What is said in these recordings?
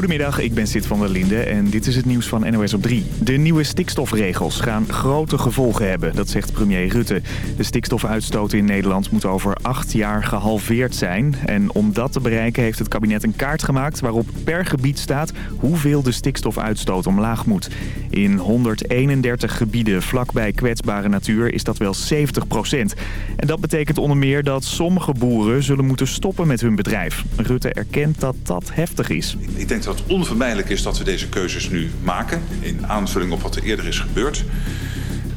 Goedemiddag, ik ben Sid van der Linde en dit is het nieuws van NOS op 3. De nieuwe stikstofregels gaan grote gevolgen hebben, dat zegt premier Rutte. De stikstofuitstoot in Nederland moet over acht jaar gehalveerd zijn. En om dat te bereiken heeft het kabinet een kaart gemaakt waarop per gebied staat hoeveel de stikstofuitstoot omlaag moet. In 131 gebieden vlakbij kwetsbare natuur is dat wel 70 procent. En dat betekent onder meer dat sommige boeren zullen moeten stoppen met hun bedrijf. Rutte erkent dat dat heftig is. Het onvermijdelijk is dat we deze keuzes nu maken... in aanvulling op wat er eerder is gebeurd.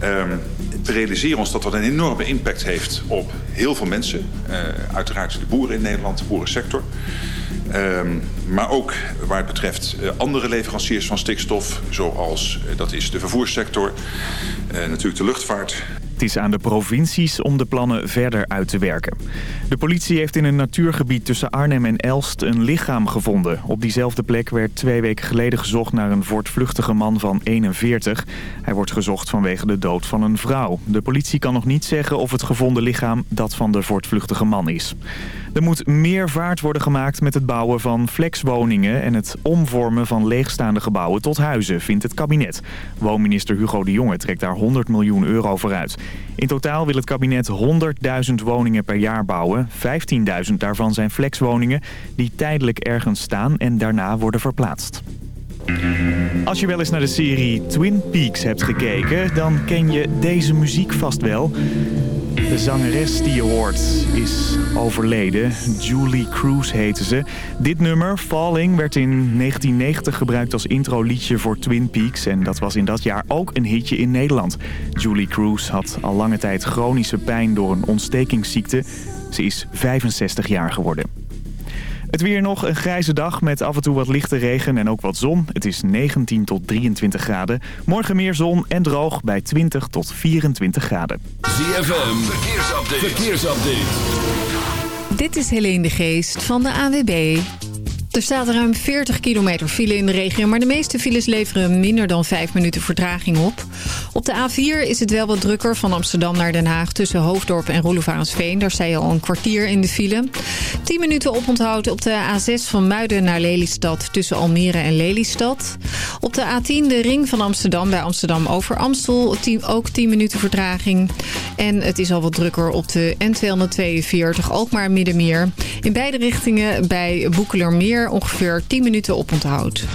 Um, we realiseren ons dat dat een enorme impact heeft op heel veel mensen. Uh, uiteraard de boeren in Nederland, de boerensector. Um, maar ook waar het betreft uh, andere leveranciers van stikstof... zoals uh, dat is de vervoerssector, natuurlijk de luchtvaart... Het is aan de provincies om de plannen verder uit te werken. De politie heeft in een natuurgebied tussen Arnhem en Elst een lichaam gevonden. Op diezelfde plek werd twee weken geleden gezocht naar een voortvluchtige man van 41. Hij wordt gezocht vanwege de dood van een vrouw. De politie kan nog niet zeggen of het gevonden lichaam dat van de voortvluchtige man is. Er moet meer vaart worden gemaakt met het bouwen van flexwoningen... en het omvormen van leegstaande gebouwen tot huizen, vindt het kabinet. Woonminister Hugo de Jonge trekt daar 100 miljoen euro voor uit. In totaal wil het kabinet 100.000 woningen per jaar bouwen. 15.000 daarvan zijn flexwoningen die tijdelijk ergens staan en daarna worden verplaatst. Als je wel eens naar de serie Twin Peaks hebt gekeken, dan ken je deze muziek vast wel. De zangeres die je hoort is overleden. Julie Cruz heette ze. Dit nummer, Falling, werd in 1990 gebruikt als introliedje voor Twin Peaks. En dat was in dat jaar ook een hitje in Nederland. Julie Cruz had al lange tijd chronische pijn door een ontstekingsziekte. Ze is 65 jaar geworden. Het weer nog een grijze dag met af en toe wat lichte regen en ook wat zon. Het is 19 tot 23 graden. Morgen meer zon en droog bij 20 tot 24 graden. ZFM, verkeersupdate. verkeersupdate. Dit is Helene de Geest van de AWB. Er staat ruim 40 kilometer file in de regio, maar de meeste files leveren minder dan 5 minuten vertraging op. Op de A4 is het wel wat drukker van Amsterdam naar Den Haag tussen Hoofddorp en Roelofarensveen. Daar sta je al een kwartier in de file. 10 minuten oponthoud op de A6 van Muiden naar Lelystad tussen Almere en Lelystad. Op de A10 de ring van Amsterdam bij Amsterdam over Amstel ook 10 minuten vertraging. En het is al wat drukker op de N242 Alkmaar Middenmeer. In beide richtingen bij Boekelermeer ongeveer 10 minuten op onthoud.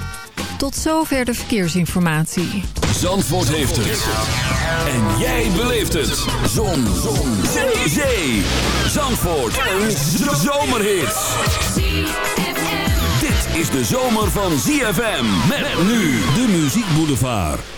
Tot zover de verkeersinformatie. Zandvoort heeft het. En jij beleeft het. Zon. Zon. Zee. Zee. Zandvoort. Een zomerhit. Dit is de zomer van ZFM. Met nu de Muziek Boulevard.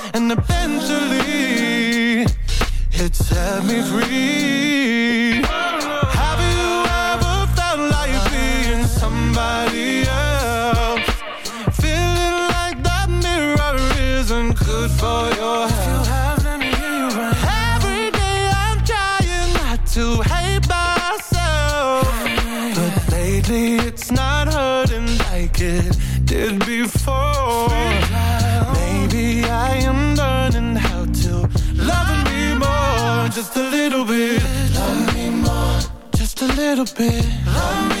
and eventually it set me free. little bit. Love me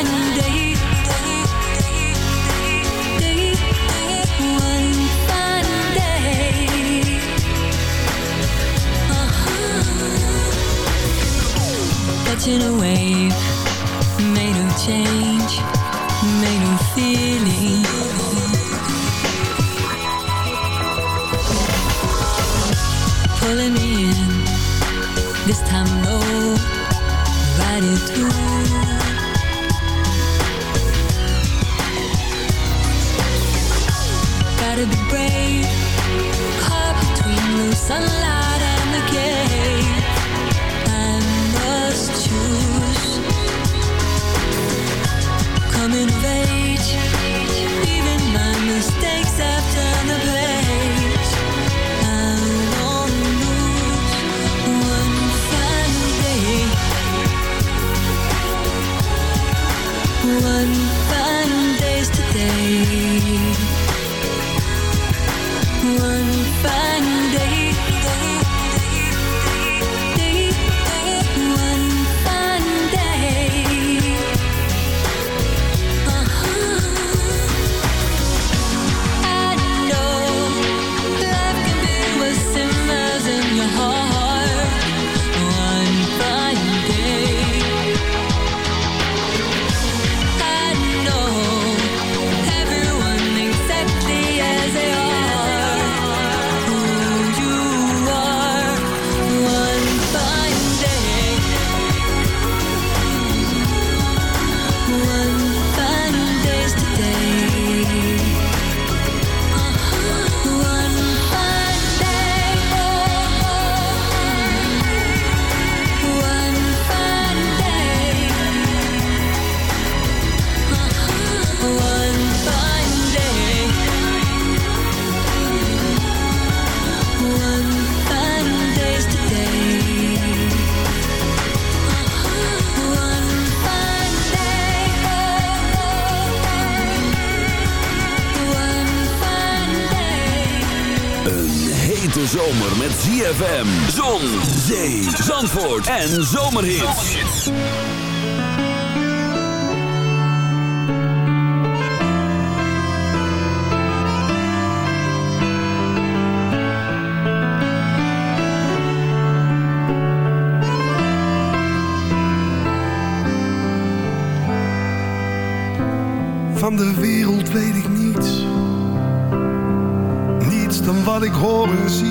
catching a wave made of change, made of feeling. Pulling me in, this time low, riding through. Gotta be brave, caught between the sunlight. ZFM, Zon, Zee, Zandvoort en Zomerhits. Van de wereld weet ik niets. Niets dan wat ik hoor en zie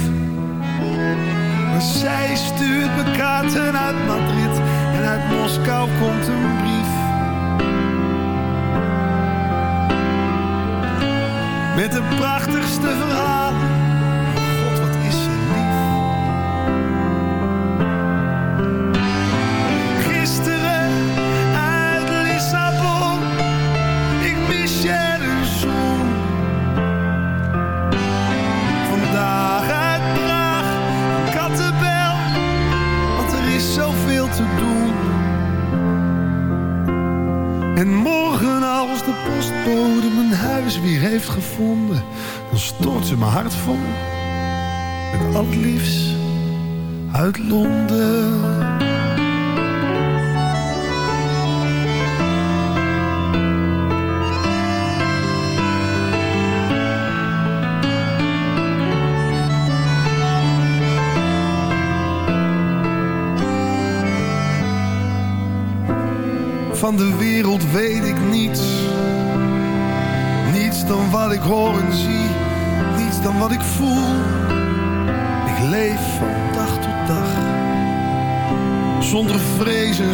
zij stuurt me kaarten uit Madrid.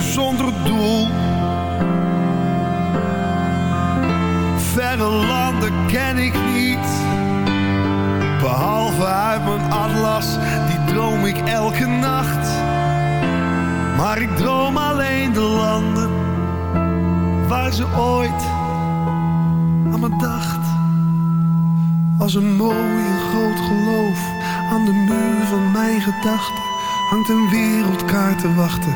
zonder doel. Verre landen ken ik niet, behalve uit mijn atlas, die droom ik elke nacht. Maar ik droom alleen de landen waar ze ooit aan me dacht. Als een mooi en groot geloof aan de muur van mijn gedachten hangt een wereldkaart te wachten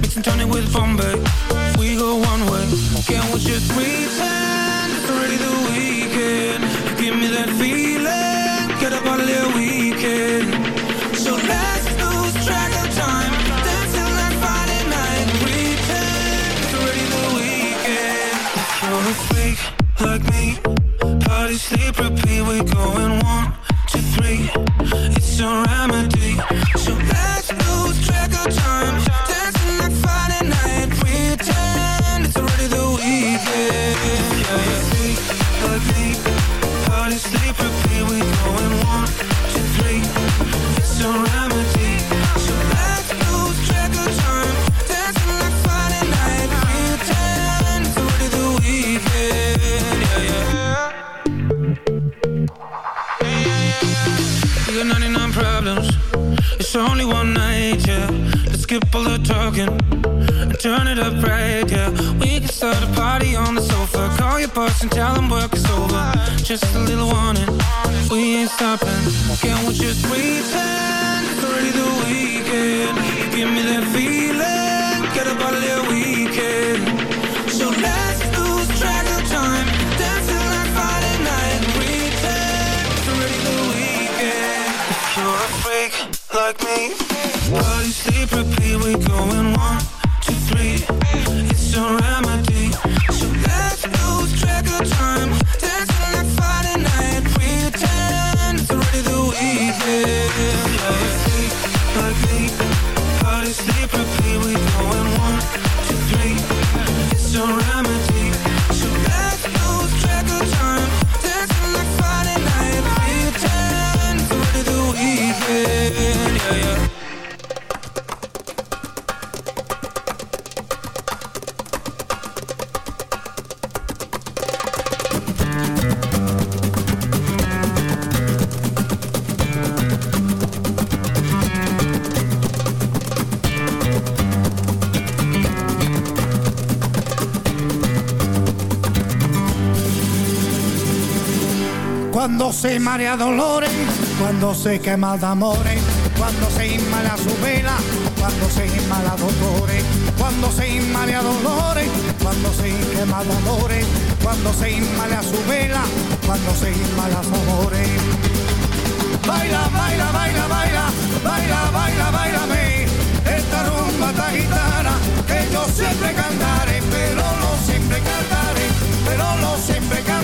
Mix and turn it with Bombay. We go one way. Can we just pretend it's already the weekend? Give me that feeling. Get up on a little weekend. So let's lose track of time. Dancing like Friday night. Pretend it's already the weekend. You're a freak like me, party, sleep, repeat. We going one, Skip all the talking and turn it up right, yeah. We can start a party on the sofa. Call your boss and tell him work is over. Just a little warning, we ain't stopping. Can we just pretend it's already the weekend? Give me that feeling, get a on the weekend. So let's lose track of time. Dancing like Friday night. Pretend it's already the weekend. If you're a freak like me, body sleep, repeat. We going one, Cuando se marea dolores, cuando se quema de amores, cuando se inmala su vela, cuando se inmala dolores, cuando se inmala dolores, cuando se quema de amores, cuando se inmala su vela, cuando se inmala su amores. Baila, baila, baila, baila, baila, baila, bailame, esta rumba esta gitana que yo siempre cantaré, pero no siempre cantaré, pero no siempre cantaré.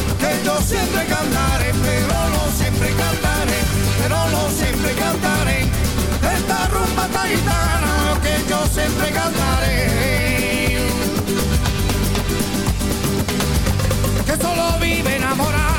yo siempre cantaré, pero no siempre cantaré, pero no siempre cantaré. Esta rumba taitana que yo siempre cantaré. Que solo vive enamorarte.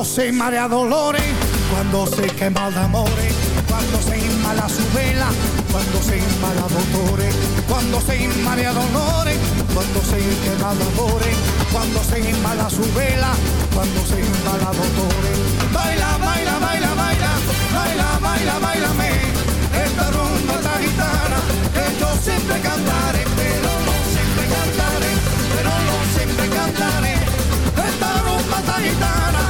Cuando se marea dolores, cuando se quema de amores, cuando se inmala su vela, cuando se inmala dolores, cuando se marea dolores, cuando se quema de amores, cuando se inmala su vela, cuando se inmala dolores. Baila, baila, baila, baila, baila, baila, baila, me. Esta rumba, esta gitana, que yo siempre cantaré, pero no siempre cantaré, pero no siempre cantaré. Esta rumba, esta gitana,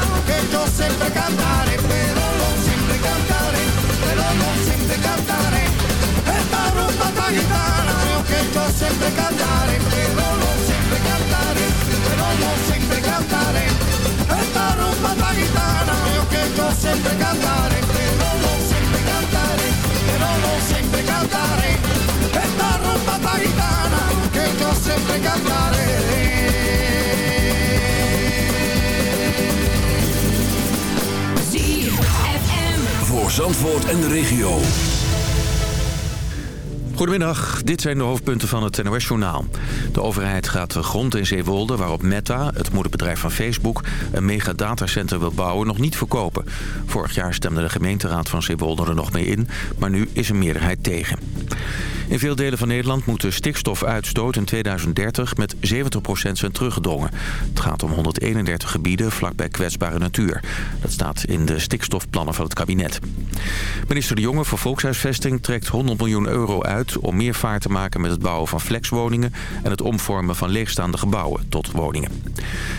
que yo siempre cantaré, pero no siempre cantaré, pero no siempre cantaré. Esta rumba, esta gitana, que yo siempre cantaré, pero no siempre cantaré, pero no siempre cantaré. Esta rumba, esta gitana, que yo siempre cantaré, pero no siempre cantaré, pero no siempre cantaré. Esta rumba, esta gitana, que yo siempre cantaré. Zandvoort en de regio. Goedemiddag, dit zijn de hoofdpunten van het NOS-journaal. De overheid gaat de grond in Zeewolde waarop Meta, het moederbedrijf van Facebook... een megadatacenter wil bouwen, nog niet verkopen. Vorig jaar stemde de gemeenteraad van Zeewolde er nog mee in... maar nu is een meerderheid tegen. In veel delen van Nederland moet de stikstofuitstoot in 2030 met 70% zijn teruggedrongen. Het gaat om 131 gebieden vlakbij kwetsbare natuur. Dat staat in de stikstofplannen van het kabinet. Minister De Jonge voor Volkshuisvesting trekt 100 miljoen euro uit... om meer vaart te maken met het bouwen van flexwoningen... en het omvormen van leegstaande gebouwen tot woningen.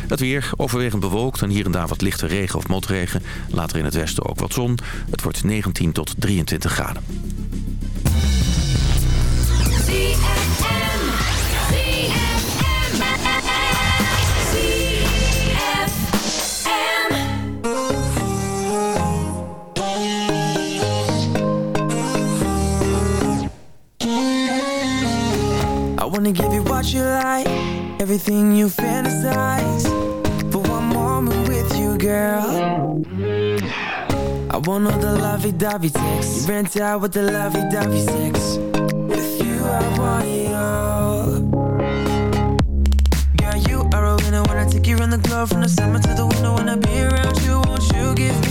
Het weer overwegend bewolkt en hier en daar wat lichte regen of motregen. Later in het westen ook wat zon. Het wordt 19 tot 23 graden. Wanna give you what you like, everything you fantasize. For one moment with you, girl. I want all the lovey-dovey sex. You rent out with the lovey-dovey sex. With you, I want it all. Girl, you are a winner when I take you around the globe from the summer to the winter. When I be around you, won't you give me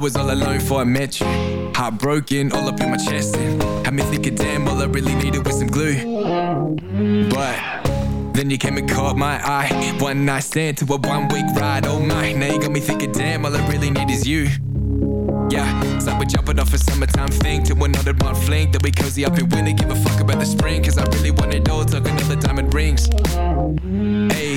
Was all alone before I met you. Heartbroken, all up in my chest. And had me thinking, damn, all I really needed was some glue. But then you came and caught my eye. One night stand to a one week ride. Oh my, now you got me thinking, damn, all I really need is you. Yeah, like we're jumping off a summertime thing to another one fling. Then we cozy up in winter, give a fuck about the spring. Cause I really want all, talking all the diamond rings. Hey,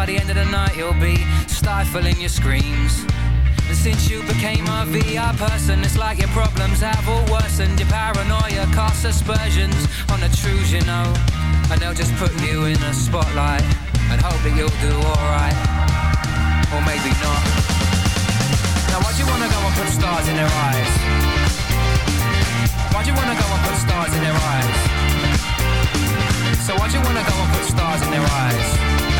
By the end of the night, you'll be stifling your screams. And since you became a VR person, it's like your problems have all worsened. Your paranoia casts aspersions on the truths you know. And they'll just put you in a spotlight and hope that you'll do alright. Or maybe not. Now, why do you wanna go and put stars in their eyes? Why do you wanna go and put stars in their eyes? So why'd you wanna go and put stars in their eyes?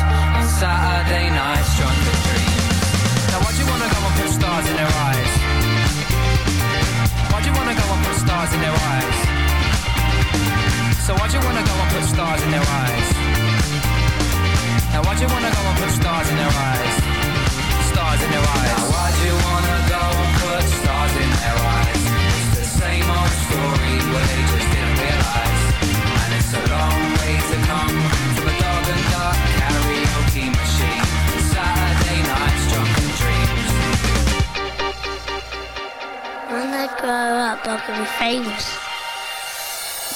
Saturday nights drunken dreams Now why'd you wanna go and put stars in their eyes? Why'd you wanna go and put stars in their eyes? So why'd you wanna go and put stars in their eyes? Now why'd you wanna go and put stars in their eyes? Stars in their eyes. Now why'd you grow up, I can be famous.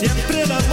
Siempre el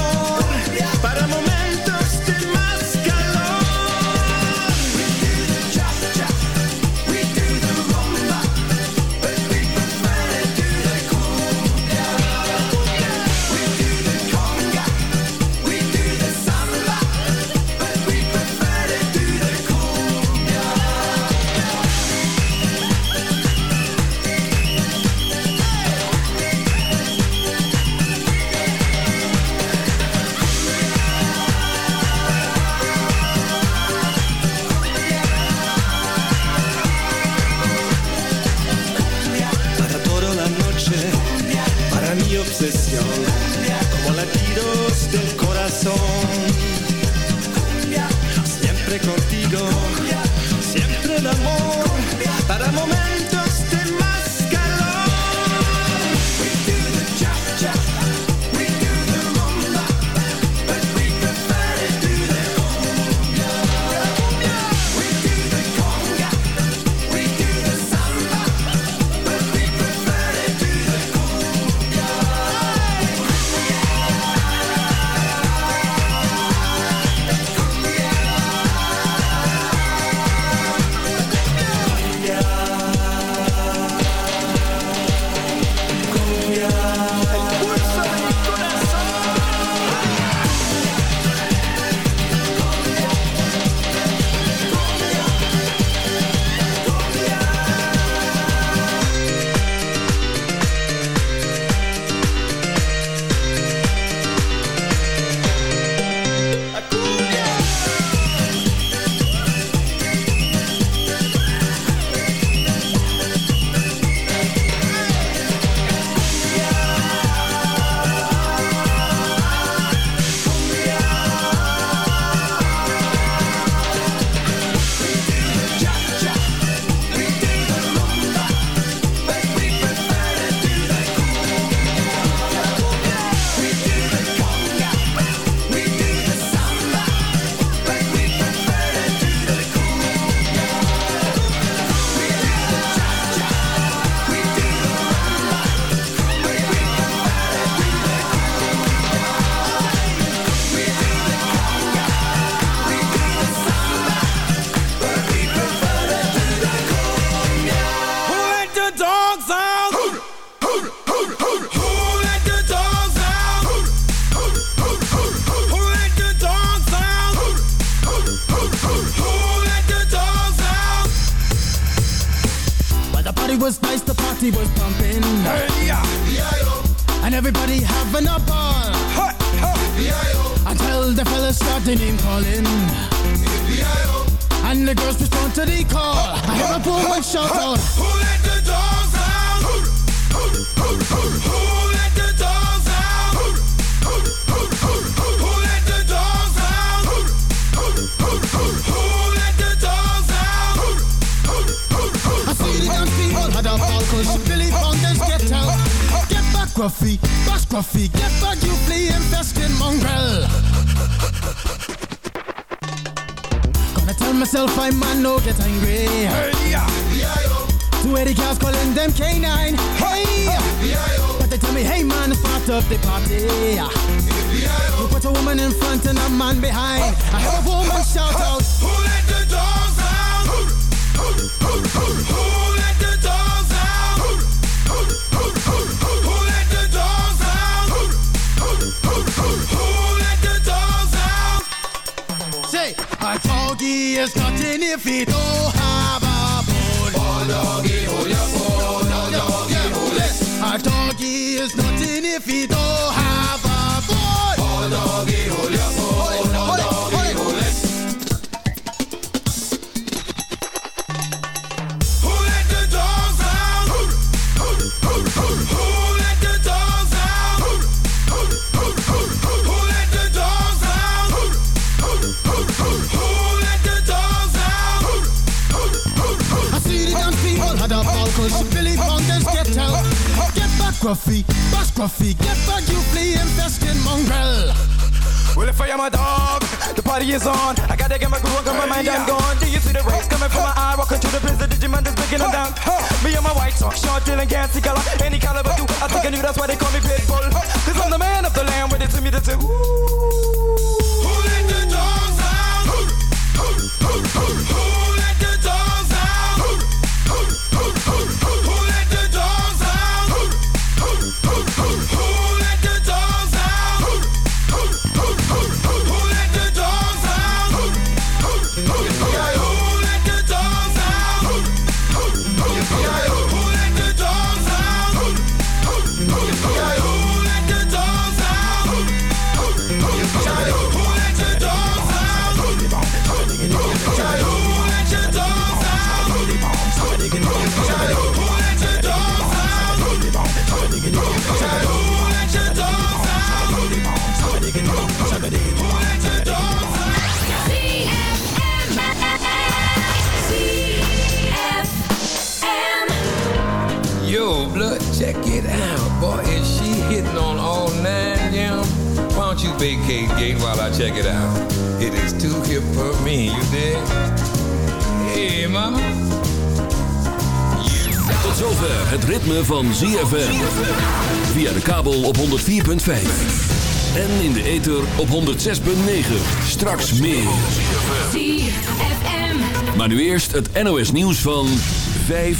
sickles party was pumping. And everybody having a ball. Until the fellas started name calling. And the girls respond to the call. I hear a woman shout out. Who let the dogs out? Get back, Gruffy, get back, you flea infested mongrel. Gonna tell myself I'm man, no get angry. Two eighty girls calling them K9. Hey, but they tell me, hey man, start up the party. You put a woman in front and a man behind. I hear a woman shout out. Is nothing if he don't have a bone. Oh, doggy, hold your bone. Oh, doggy, hold it. A doggy is nothing had a ball cause Billy Fountains get out. Get back, Gruffy, bash Gruffy, get back, you flea infested mongrel. Well, if I am a dog, the party is on. I gotta get my groove on, cause my mind I'm gone. Do you see the rays coming from my eye? Walking to the the Digimon is breaking them down. Me and my white talk, short, and gassy color. Any caliber do, I think I knew that's why they call me Pitbull. Cause I'm the man of the land, with it to me to two. Who let the dogs out? Who let the dogs you vacate gate while I check it out? It is too hip for me, you dig? Hey, mama. Tot zover het ritme van ZFM. Via de kabel op 104.5. En in de ether op 106.9. Straks meer. Maar nu eerst het NOS nieuws van 5